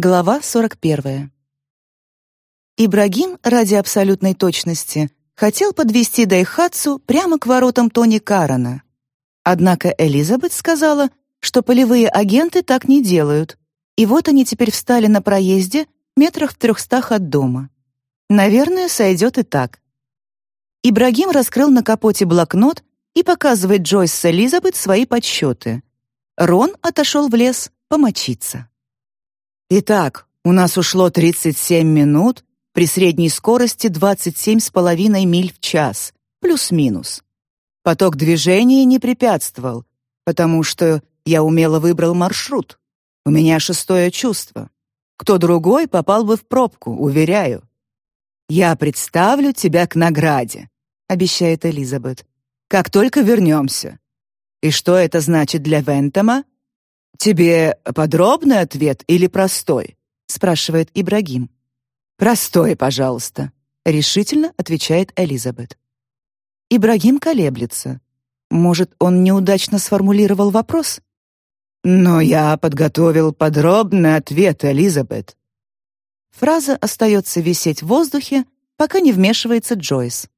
Глава 41. Ибрагим, ради абсолютной точности, хотел подвести Дайхатсу прямо к воротам Тони Карана. Однако Элизабет сказала, что полевые агенты так не делают, и вот они теперь встали на проезде метрах в трехстах от дома. Наверное, сойдет и так. Ибрагим раскрыл на капоте блокнот и показывает Джойс с Элизабет свои подсчеты. Рон отошел в лес помочиться. Итак, у нас ушло 37 минут при средней скорости 27,5 миль в час, плюс-минус. Поток движения не препятствовал, потому что я умело выбрал маршрут. У меня шестое чувство. Кто другой попал бы в пробку, уверяю. Я представлю тебя к награде, обещает Элизабет. Как только вернемся. И что это значит для Вентома? «Тебе подробный ответ или простой?» — спрашивает Ибрагим. «Простой, пожалуйста», — решительно отвечает Элизабет. Ибрагим колеблется. Может, он неудачно сформулировал вопрос? «Но я подготовил подробный ответ, Элизабет». Фраза остается висеть в воздухе, пока не вмешивается Джойс.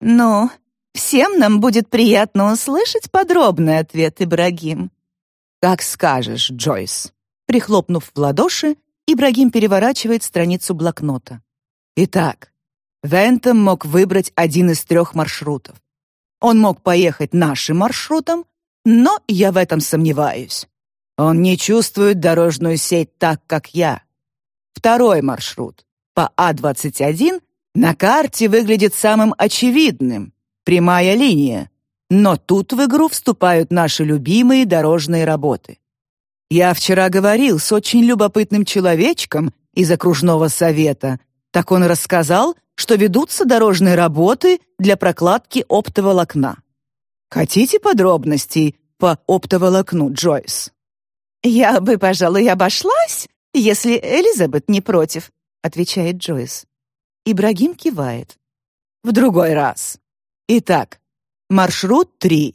«Ну, всем нам будет приятно услышать подробный ответ, Ибрагим», «Как скажешь, Джойс». Прихлопнув в ладоши, Ибрагим переворачивает страницу блокнота. Итак, Вентом мог выбрать один из трех маршрутов. Он мог поехать нашим маршрутом, но я в этом сомневаюсь. Он не чувствует дорожную сеть так, как я. Второй маршрут по А21 на карте выглядит самым очевидным. Прямая линия. Но тут в игру вступают наши любимые дорожные работы. Я вчера говорил с очень любопытным человечком из окружного совета. Так он рассказал, что ведутся дорожные работы для прокладки оптоволокна. Хотите подробностей по оптоволокну, Джойс? «Я бы, пожалуй, обошлась, если Элизабет не против», — отвечает Джойс. Ибрагим кивает. «В другой раз. Итак, Маршрут 3.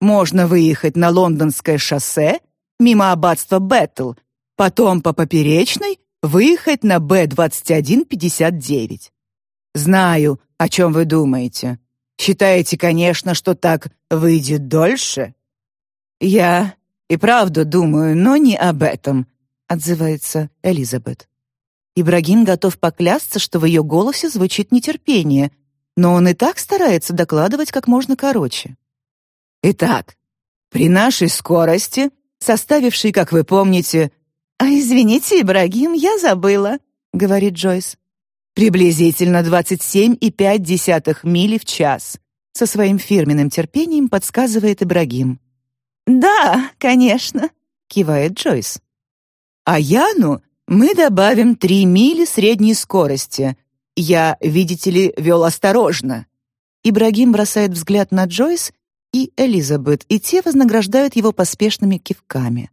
Можно выехать на лондонское шоссе мимо аббатства Беттл, потом по поперечной выехать на Б-2159. Знаю, о чем вы думаете. Считаете, конечно, что так выйдет дольше? Я и правда думаю, но не об этом, отзывается Элизабет. Ибрагим готов поклясться, что в ее голосе звучит нетерпение, но он и так старается докладывать как можно короче. Итак, при нашей скорости, составившей, как вы помните... «А извините, Ибрагим, я забыла», — говорит Джойс. «Приблизительно 27,5 мили в час», — со своим фирменным терпением подсказывает Ибрагим. «Да, конечно», — кивает Джойс. «А Яну мы добавим 3 мили средней скорости, я, видите ли, вел осторожно. Ибрагим бросает взгляд на Джойс и Элизабет, и те вознаграждают его поспешными кивками.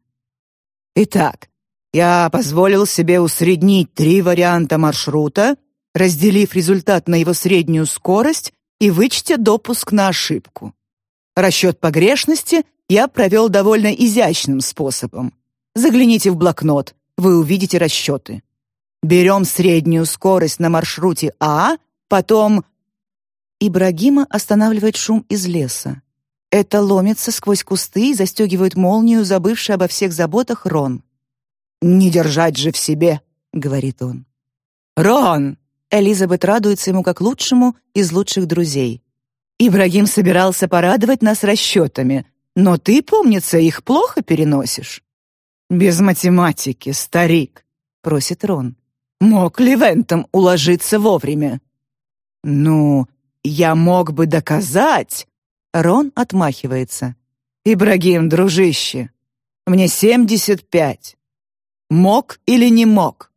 Итак, я позволил себе усреднить три варианта маршрута, разделив результат на его среднюю скорость и вычтя допуск на ошибку. Расчет погрешности я провел довольно изящным способом. Загляните в блокнот, вы увидите расчеты. Берем среднюю скорость на маршруте А, потом... Ибрагима останавливает шум из леса. Это ломится сквозь кусты и застегивает молнию, забывший обо всех заботах Рон. «Не держать же в себе», — говорит он. «Рон!» — Элизабет радуется ему как лучшему из лучших друзей. «Ибрагим собирался порадовать нас расчетами, но ты, помнится, их плохо переносишь». «Без математики, старик», — просит Рон. Мог ли Вентом уложиться вовремя? Ну, я мог бы доказать. Рон отмахивается. Ибрагим, дружище, мне семьдесят пять. Мог или не мог?